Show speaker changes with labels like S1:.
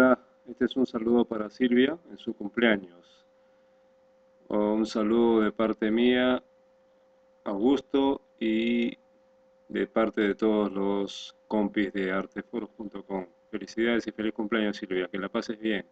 S1: Hola, este es un saludo para Silvia en su cumpleaños. Un saludo de parte mía, Augusto, y de parte de todos los compis de arteforos.com. Felicidades y feliz cumpleaños Silvia, que la pases bien.